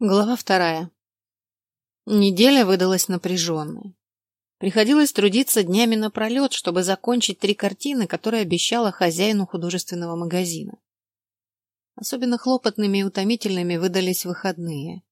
Глава вторая. Неделя выдалась напряженной. Приходилось трудиться днями напролет, чтобы закончить три картины, которые обещала хозяину художественного магазина. Особенно хлопотными и утомительными выдались выходные.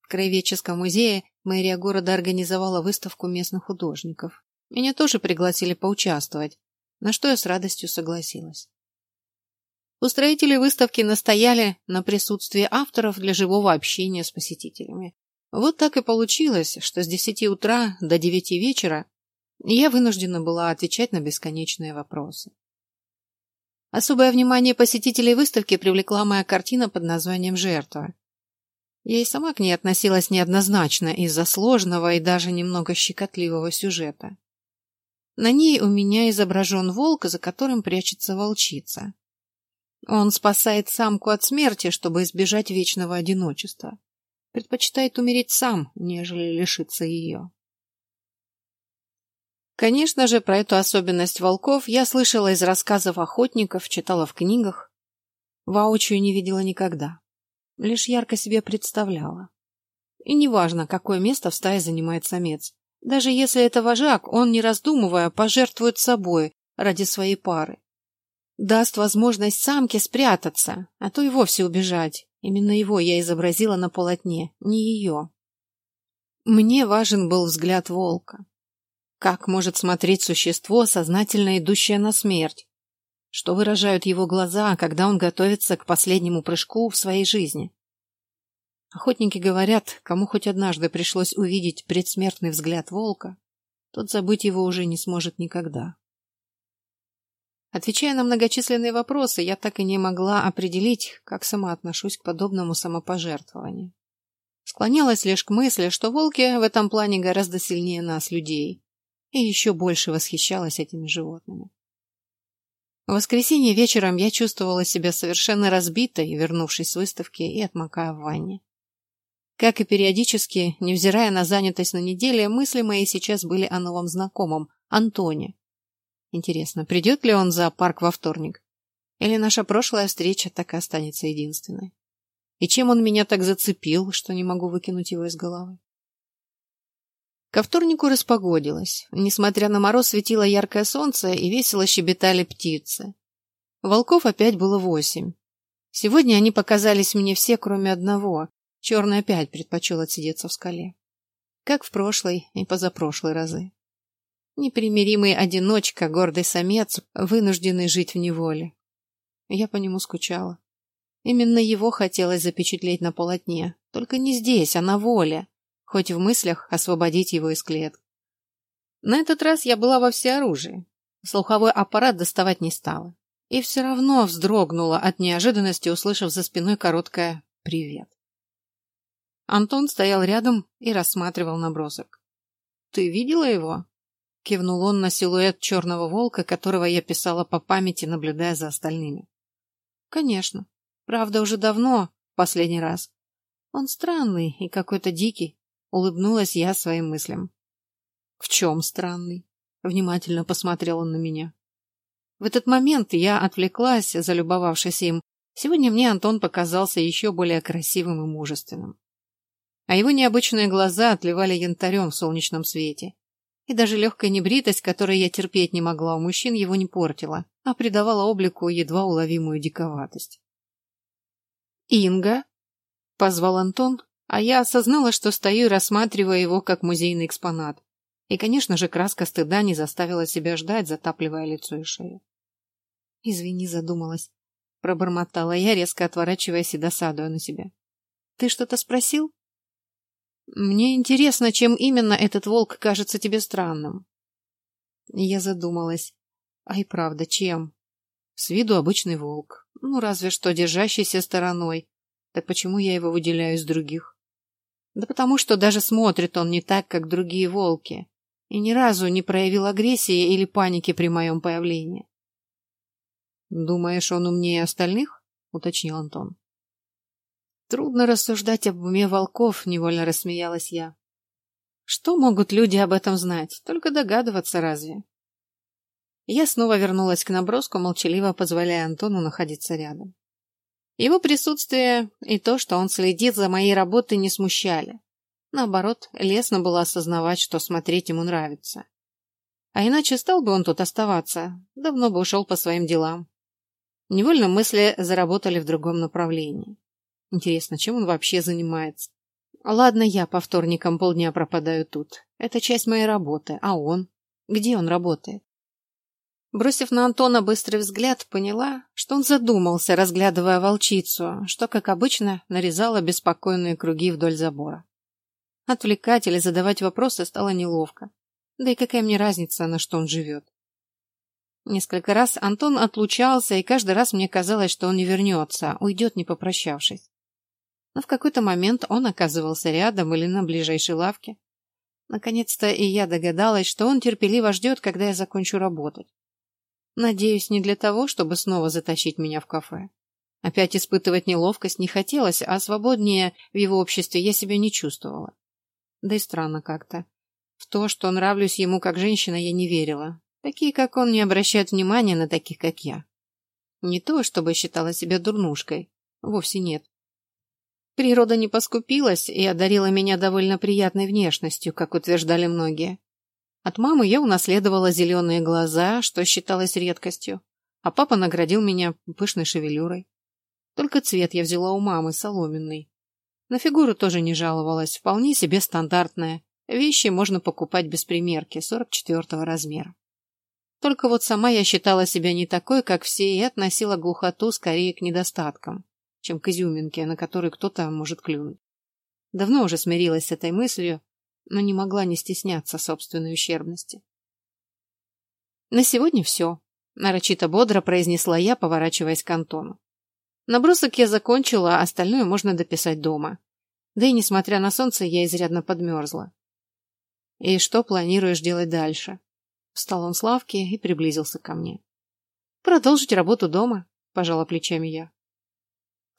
В Краеведческом музее мэрия города организовала выставку местных художников. Меня тоже пригласили поучаствовать, на что я с радостью согласилась. Устроители выставки настояли на присутствии авторов для живого общения с посетителями. Вот так и получилось, что с десяти утра до девяти вечера я вынуждена была отвечать на бесконечные вопросы. Особое внимание посетителей выставки привлекла моя картина под названием «Жертва». Я и сама к ней относилась неоднозначно из-за сложного и даже немного щекотливого сюжета. На ней у меня изображен волк, за которым прячется волчица. Он спасает самку от смерти, чтобы избежать вечного одиночества. Предпочитает умереть сам, нежели лишиться ее. Конечно же, про эту особенность волков я слышала из рассказов охотников, читала в книгах. Воочию не видела никогда. Лишь ярко себе представляла. И неважно, какое место в стае занимает самец. Даже если это вожак, он, не раздумывая, пожертвует собой ради своей пары даст возможность самке спрятаться, а то и вовсе убежать. Именно его я изобразила на полотне, не ее. Мне важен был взгляд волка. Как может смотреть существо, сознательно идущее на смерть? Что выражают его глаза, когда он готовится к последнему прыжку в своей жизни? Охотники говорят, кому хоть однажды пришлось увидеть предсмертный взгляд волка, тот забыть его уже не сможет никогда. Отвечая на многочисленные вопросы, я так и не могла определить, как сама отношусь к подобному самопожертвованию. Склонялась лишь к мысли, что волки в этом плане гораздо сильнее нас, людей, и еще больше восхищалась этими животными. В воскресенье вечером я чувствовала себя совершенно разбитой, вернувшись с выставки и отмокая в ванне. Как и периодически, невзирая на занятость на неделе, мысли мои сейчас были о новом знакомом, Антоне, Интересно, придет ли он в зоопарк во вторник? Или наша прошлая встреча так и останется единственной? И чем он меня так зацепил, что не могу выкинуть его из головы? Ко вторнику распогодилось. Несмотря на мороз, светило яркое солнце и весело щебетали птицы. Волков опять было восемь. Сегодня они показались мне все, кроме одного. Черный опять предпочел отсидеться в скале. Как в прошлой и позапрошлой разы. Непримиримый одиночка, гордый самец, вынужденный жить в неволе. Я по нему скучала. Именно его хотелось запечатлеть на полотне. Только не здесь, а на воле. Хоть в мыслях освободить его из клетки. На этот раз я была во всеоружии. Слуховой аппарат доставать не стала. И все равно вздрогнула от неожиданности, услышав за спиной короткое «привет». Антон стоял рядом и рассматривал набросок. «Ты видела его?» Кивнул он на силуэт черного волка, которого я писала по памяти, наблюдая за остальными. Конечно. Правда, уже давно, последний раз. Он странный и какой-то дикий. Улыбнулась я своим мыслям. В чем странный? Внимательно посмотрел он на меня. В этот момент я отвлеклась, залюбовавшись им. Сегодня мне Антон показался еще более красивым и мужественным. А его необычные глаза отливали янтарем в солнечном свете и даже легкая небритость, которой я терпеть не могла у мужчин, его не портила, а придавала облику едва уловимую диковатость. «Инга?» — позвал Антон, а я осознала, что стою и рассматриваю его как музейный экспонат. И, конечно же, краска стыда не заставила себя ждать, затапливая лицо и шею. «Извини», — задумалась. Пробормотала я, резко отворачиваясь и досадуя на себя. «Ты что-то спросил?» Мне интересно, чем именно этот волк кажется тебе странным. Я задумалась. А и правда, чем? С виду обычный волк. Ну, разве что держащийся стороной. Так почему я его выделяю из других? Да потому что даже смотрит он не так, как другие волки. И ни разу не проявил агрессии или паники при моем появлении. «Думаешь, он умнее остальных?» — уточнил Антон. Трудно рассуждать об уме волков, невольно рассмеялась я. Что могут люди об этом знать? Только догадываться разве? Я снова вернулась к наброску, молчаливо позволяя Антону находиться рядом. Его присутствие и то, что он следит за моей работой, не смущали. Наоборот, лестно было осознавать, что смотреть ему нравится. А иначе стал бы он тут оставаться, давно бы ушел по своим делам. Невольно мысли заработали в другом направлении. Интересно, чем он вообще занимается? Ладно, я по вторникам полдня пропадаю тут. Это часть моей работы. А он? Где он работает? Бросив на Антона быстрый взгляд, поняла, что он задумался, разглядывая волчицу, что, как обычно, нарезала беспокойные круги вдоль забора. Отвлекать или задавать вопросы стало неловко. Да и какая мне разница, на что он живет? Несколько раз Антон отлучался, и каждый раз мне казалось, что он не вернется, уйдет, не попрощавшись. Но в какой-то момент он оказывался рядом или на ближайшей лавке. Наконец-то и я догадалась, что он терпеливо ждет, когда я закончу работать. Надеюсь, не для того, чтобы снова затащить меня в кафе. Опять испытывать неловкость не хотелось, а свободнее в его обществе я себя не чувствовала. Да и странно как-то. В то, что нравлюсь ему как женщина, я не верила. Такие, как он, не обращают внимания на таких, как я. Не то, чтобы считала себя дурнушкой. Вовсе нет. Природа не поскупилась и одарила меня довольно приятной внешностью, как утверждали многие. От мамы я унаследовала зеленые глаза, что считалось редкостью, а папа наградил меня пышной шевелюрой. Только цвет я взяла у мамы, соломенный. На фигуру тоже не жаловалась, вполне себе стандартная. Вещи можно покупать без примерки, 44 размера. Только вот сама я считала себя не такой, как все, и относила глухоту скорее к недостаткам, чем к изюминке, на которую кто-то может клюнуть. Давно уже смирилась с этой мыслью, но не могла не стесняться собственной ущербности. «На сегодня все», — нарочито бодро произнесла я, поворачиваясь к Антону. Набросок я закончила, а остальное можно дописать дома. Да и, несмотря на солнце, я изрядно подмерзла. «И что планируешь делать дальше?» Встал он с лавки и приблизился ко мне. «Продолжить работу дома», — пожала плечами я.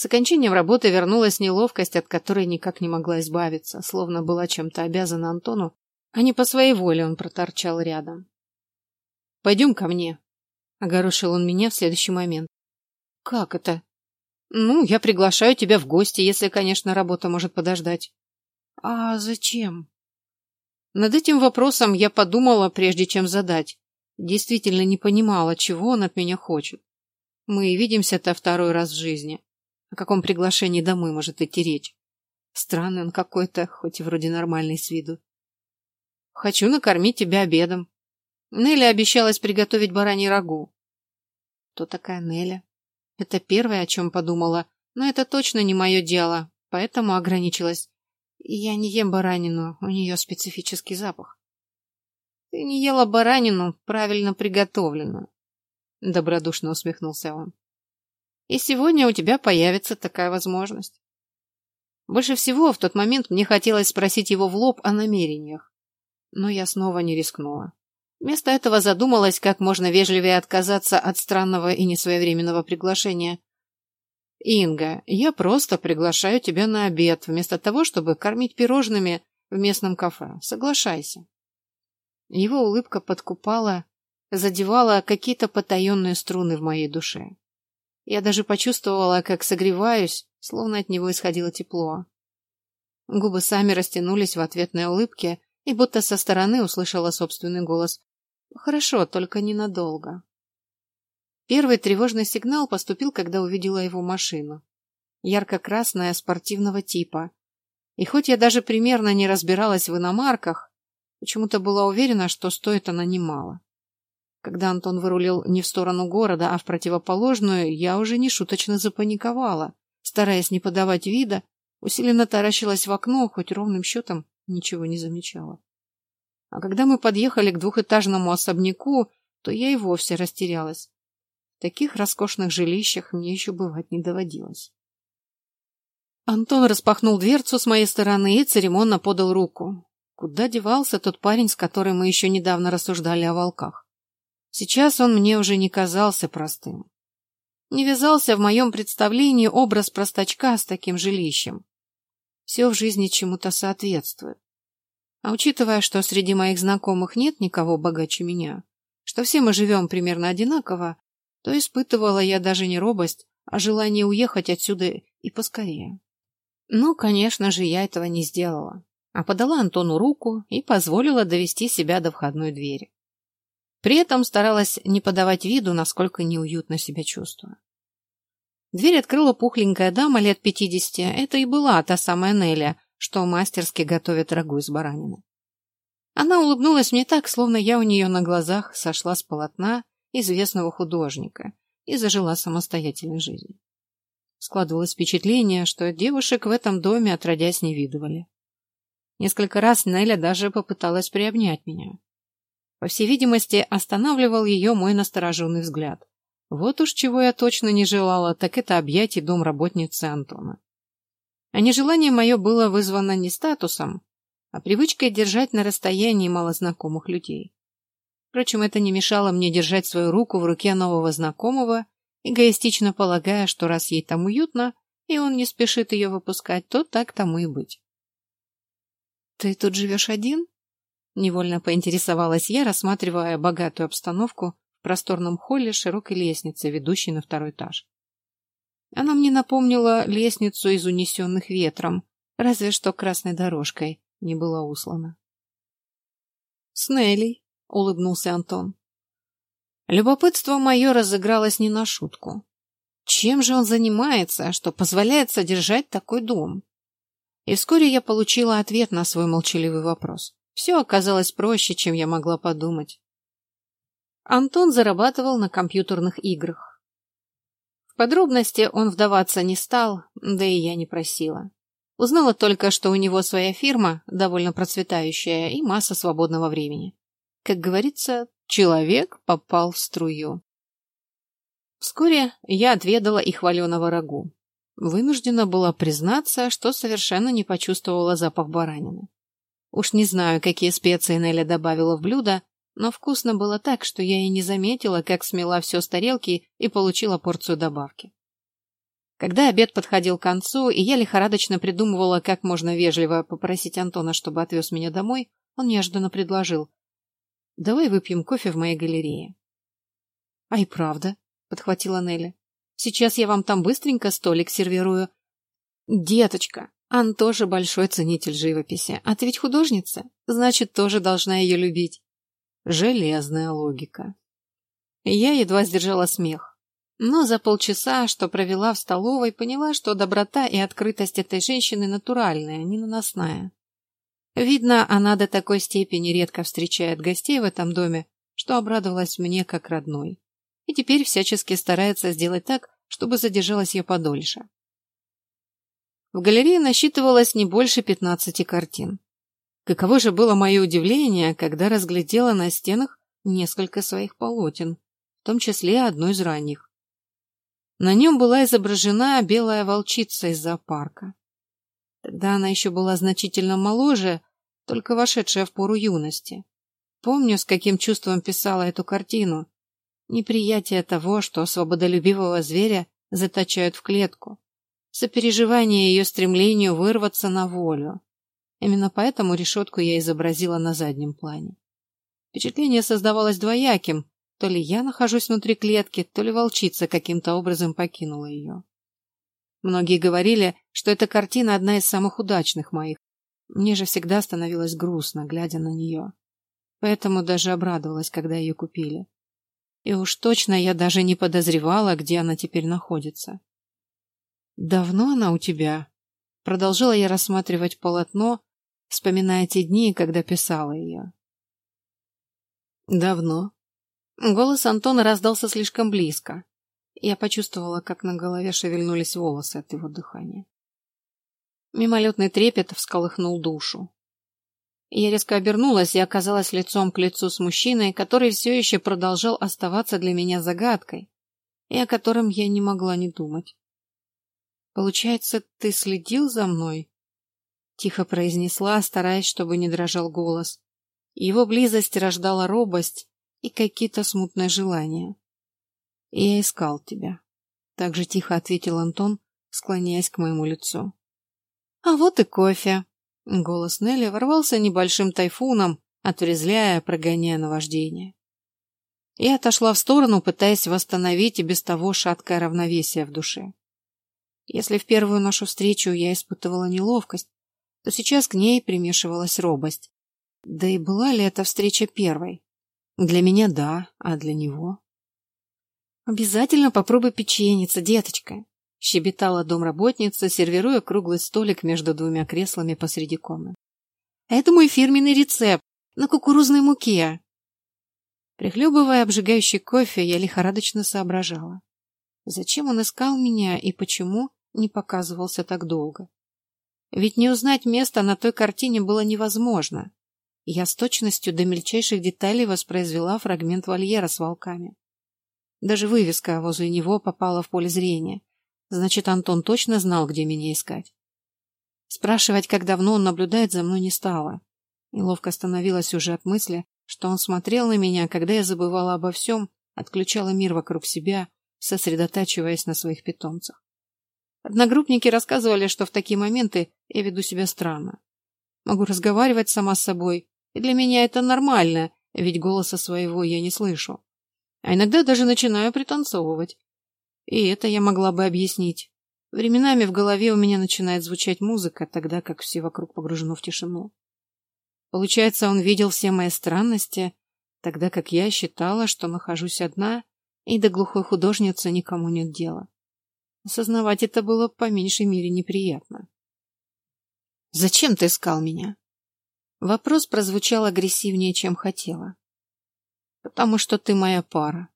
С окончанием работы вернулась неловкость, от которой никак не могла избавиться, словно была чем-то обязана Антону, а не по своей воле он проторчал рядом. «Пойдем ко мне», — огорошил он меня в следующий момент. «Как это?» «Ну, я приглашаю тебя в гости, если, конечно, работа может подождать». «А зачем?» Над этим вопросом я подумала, прежде чем задать. Действительно не понимала, чего он от меня хочет. Мы видимся-то второй раз в жизни. О каком приглашении домой может идти речь? Странный он какой-то, хоть и вроде нормальный с виду. Хочу накормить тебя обедом. Нелли обещалась приготовить бараний рагу. Кто такая Нелли? Это первое, о чем подумала, но это точно не мое дело, поэтому ограничилась. Я не ем баранину, у нее специфический запах. Ты не ела баранину, правильно приготовленную. Добродушно усмехнулся он. И сегодня у тебя появится такая возможность. Больше всего в тот момент мне хотелось спросить его в лоб о намерениях. Но я снова не рискнула. Вместо этого задумалась, как можно вежливее отказаться от странного и несвоевременного приглашения. «Инга, я просто приглашаю тебя на обед, вместо того, чтобы кормить пирожными в местном кафе. Соглашайся». Его улыбка подкупала, задевала какие-то потаенные струны в моей душе. Я даже почувствовала, как согреваюсь, словно от него исходило тепло. Губы сами растянулись в ответной улыбке, и будто со стороны услышала собственный голос. «Хорошо, только ненадолго». Первый тревожный сигнал поступил, когда увидела его машину. Ярко-красная, спортивного типа. И хоть я даже примерно не разбиралась в иномарках, почему-то была уверена, что стоит она немало. Когда Антон вырулил не в сторону города, а в противоположную, я уже не шуточно запаниковала. Стараясь не подавать вида, усиленно таращилась в окно, хоть ровным счетом ничего не замечала. А когда мы подъехали к двухэтажному особняку, то я и вовсе растерялась. В таких роскошных жилищах мне еще бывать не доводилось. Антон распахнул дверцу с моей стороны и церемонно подал руку. Куда девался тот парень, с которым мы еще недавно рассуждали о волках? Сейчас он мне уже не казался простым. Не вязался в моем представлении образ простачка с таким жилищем. Все в жизни чему-то соответствует. А учитывая, что среди моих знакомых нет никого богаче меня, что все мы живем примерно одинаково, то испытывала я даже не робость, а желание уехать отсюда и поскорее. Ну, конечно же, я этого не сделала, а подала Антону руку и позволила довести себя до входной двери. При этом старалась не подавать виду, насколько неуютно себя чувствую. Дверь открыла пухленькая дама лет пятидесяти. Это и была та самая Нелли, что мастерски готовит рагу из баранины. Она улыбнулась мне так, словно я у нее на глазах сошла с полотна известного художника и зажила самостоятельной жизнью. Складывалось впечатление, что девушек в этом доме отродясь не видывали. Несколько раз Неля даже попыталась приобнять меня. По всей видимости, останавливал ее мой настороженный взгляд. Вот уж чего я точно не желала, так это объятий домработницы Антона. А нежелание мое было вызвано не статусом, а привычкой держать на расстоянии малознакомых людей. Впрочем, это не мешало мне держать свою руку в руке нового знакомого, эгоистично полагая, что раз ей там уютно, и он не спешит ее выпускать, то так тому и быть. «Ты тут живешь один?» Невольно поинтересовалась я, рассматривая богатую обстановку в просторном холле широкой лестницы, ведущей на второй этаж. Она мне напомнила лестницу из унесенных ветром, разве что красной дорожкой не была услана. «С Нелли», — улыбнулся Антон. Любопытство мое разыгралось не на шутку. Чем же он занимается, что позволяет содержать такой дом? И вскоре я получила ответ на свой молчаливый вопрос. Все оказалось проще, чем я могла подумать. Антон зарабатывал на компьютерных играх. В подробности он вдаваться не стал, да и я не просила. Узнала только, что у него своя фирма, довольно процветающая, и масса свободного времени. Как говорится, человек попал в струю. Вскоре я отведала и хваленого рагу. Вынуждена была признаться, что совершенно не почувствовала запах баранины. Уж не знаю, какие специи Неля добавила в блюдо, но вкусно было так, что я и не заметила, как смела все с тарелки и получила порцию добавки. Когда обед подходил к концу, и я лихорадочно придумывала, как можно вежливо попросить Антона, чтобы отвез меня домой, он неожиданно предложил. «Давай выпьем кофе в моей галерее». «А и правда», — подхватила Нелли. «Сейчас я вам там быстренько столик сервирую». «Деточка, Ан тоже большой ценитель живописи, а ты ведь художница, значит, тоже должна ее любить». Железная логика. Я едва сдержала смех. Но за полчаса, что провела в столовой, поняла, что доброта и открытость этой женщины натуральная, не наносная. Видно, она до такой степени редко встречает гостей в этом доме, что обрадовалась мне как родной. И теперь всячески старается сделать так, чтобы задержалась я подольше. В галерее насчитывалось не больше пятнадцати картин. Каково же было мое удивление, когда разглядела на стенах несколько своих полотен, в том числе одно из ранних. На нем была изображена белая волчица из зоопарка. Тогда она еще была значительно моложе, только вошедшая в пору юности. Помню, с каким чувством писала эту картину. Неприятие того, что свободолюбивого зверя заточают в клетку. Сопереживание ее стремлению вырваться на волю. Именно поэтому решетку я изобразила на заднем плане. Впечатление создавалось двояким, то ли я нахожусь внутри клетки, то ли волчица каким-то образом покинула ее. Многие говорили, что эта картина одна из самых удачных моих. Мне же всегда становилось грустно, глядя на нее. Поэтому даже обрадовалась, когда ее купили. И уж точно я даже не подозревала, где она теперь находится. «Давно она у тебя?» Продолжила я рассматривать полотно, вспоминая те дни, когда писала ее. «Давно», Голос Антона раздался слишком близко. Я почувствовала, как на голове шевельнулись волосы от его дыхания. Мимолетный трепет всколыхнул душу. Я резко обернулась и оказалась лицом к лицу с мужчиной, который все еще продолжал оставаться для меня загадкой, и о котором я не могла не думать. «Получается, ты следил за мной?» Тихо произнесла, стараясь, чтобы не дрожал голос. Его близость рождала робость, и какие-то смутные желания. «Я искал тебя», — так же тихо ответил Антон, склоняясь к моему лицу. «А вот и кофе!» Голос Нелли ворвался небольшим тайфуном, отврезляя, прогоняя наваждение. Я отошла в сторону, пытаясь восстановить и без того шаткое равновесие в душе. Если в первую нашу встречу я испытывала неловкость, то сейчас к ней примешивалась робость. Да и была ли эта встреча первой? Для меня да, а для него? Обязательно попробуй печеница, деточка, щебетала домработница, сервируя круглый столик между двумя креслами посреди комнаты. Это мой фирменный рецепт на кукурузной муке. Прихлебывая обжигающий кофе, я лихорадочно соображала. Зачем он искал меня и почему не показывался так долго? Ведь не узнать место на той картине было невозможно. Я с точностью до мельчайших деталей воспроизвела фрагмент вольера с волками. Даже вывеска возле него попала в поле зрения. Значит, Антон точно знал, где меня искать. Спрашивать, как давно он наблюдает за мной, не стало. Неловко остановилась уже от мысли, что он смотрел на меня, когда я забывала обо всем, отключала мир вокруг себя, сосредотачиваясь на своих питомцах. Одногруппники рассказывали, что в такие моменты я веду себя странно. Могу разговаривать сама с собой, и для меня это нормально, ведь голоса своего я не слышу. А иногда даже начинаю пританцовывать. И это я могла бы объяснить. Временами в голове у меня начинает звучать музыка, тогда как все вокруг погружено в тишину. Получается, он видел все мои странности, тогда как я считала, что нахожусь одна, и до глухой художницы никому нет дела. Осознавать это было по меньшей мере неприятно. «Зачем ты искал меня?» Вопрос прозвучал агрессивнее, чем хотела. «Потому что ты моя пара».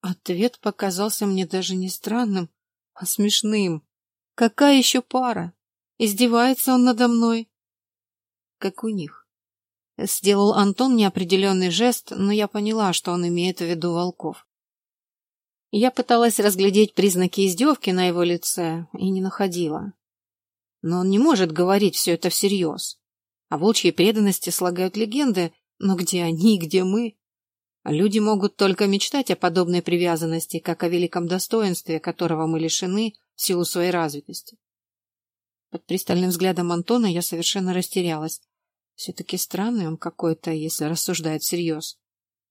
Ответ показался мне даже не странным, а смешным. «Какая еще пара? Издевается он надо мной?» как у них. Сделал Антон неопределенный жест, но я поняла, что он имеет в виду волков. Я пыталась разглядеть признаки издевки на его лице и не находила. Но он не может говорить все это всерьез. О волчьей преданности слагают легенды, но где они, где мы? Люди могут только мечтать о подобной привязанности, как о великом достоинстве, которого мы лишены в силу своей развитости. Под пристальным взглядом Антона я совершенно растерялась. Все-таки странный он какой-то, если рассуждает всерьез.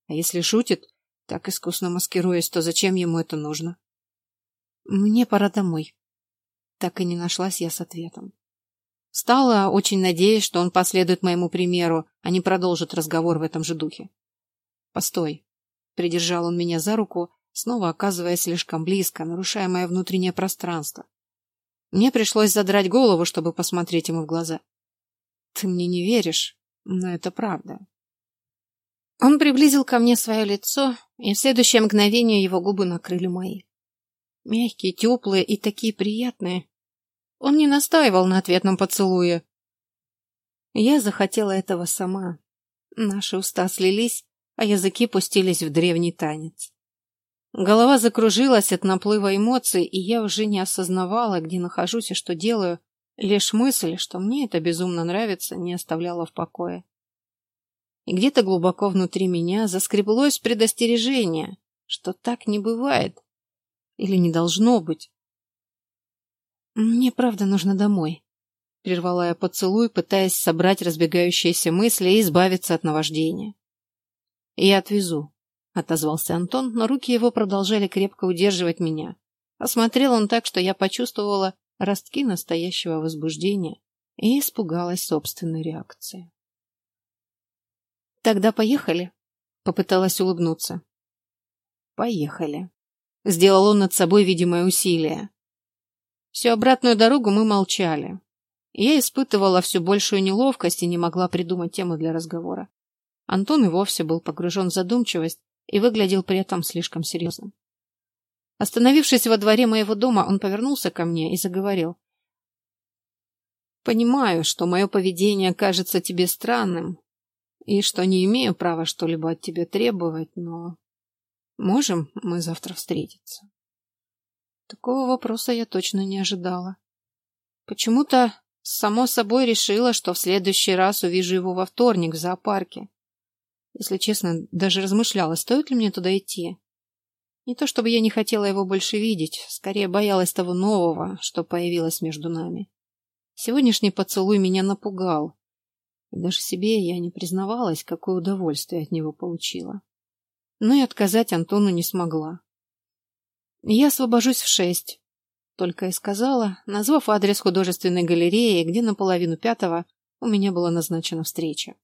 А если шутит, так искусно маскируясь, то зачем ему это нужно? Мне пора домой. Так и не нашлась я с ответом. Стала, очень надеясь, что он последует моему примеру, а не продолжит разговор в этом же духе. «Постой!» — придержал он меня за руку, снова оказываясь слишком близко, нарушая мое внутреннее пространство. Мне пришлось задрать голову, чтобы посмотреть ему в глаза. Ты мне не веришь, но это правда. Он приблизил ко мне свое лицо, и в следующее мгновение его губы накрыли мои. Мягкие, теплые и такие приятные. Он не настаивал на ответном поцелуе. Я захотела этого сама. Наши уста слились, а языки пустились в древний танец. Голова закружилась от наплыва эмоций, и я уже не осознавала, где нахожусь и что делаю, Лишь мысль, что мне это безумно нравится, не оставляла в покое. И где-то глубоко внутри меня заскреблось предостережение, что так не бывает. Или не должно быть. «Мне правда нужно домой», — прервала я поцелуй, пытаясь собрать разбегающиеся мысли и избавиться от наваждения. «Я отвезу», — отозвался Антон, но руки его продолжали крепко удерживать меня. Осмотрел он так, что я почувствовала, ростки настоящего возбуждения и испугалась собственной реакции. «Тогда поехали?» — попыталась улыбнуться. «Поехали», — сделал он над собой видимое усилие. Всю обратную дорогу мы молчали. Я испытывала все большую неловкость и не могла придумать тему для разговора. Антон и вовсе был погружен в задумчивость и выглядел при этом слишком серьезным. Остановившись во дворе моего дома, он повернулся ко мне и заговорил. «Понимаю, что мое поведение кажется тебе странным, и что не имею права что-либо от тебя требовать, но можем мы завтра встретиться?» Такого вопроса я точно не ожидала. Почему-то само собой решила, что в следующий раз увижу его во вторник в зоопарке. Если честно, даже размышляла, стоит ли мне туда идти. Не то чтобы я не хотела его больше видеть, скорее боялась того нового, что появилось между нами. Сегодняшний поцелуй меня напугал. И даже себе я не признавалась, какое удовольствие от него получила. но и отказать Антону не смогла. «Я освобожусь в шесть», — только и сказала, назвав адрес художественной галереи, где наполовину пятого у меня была назначена встреча.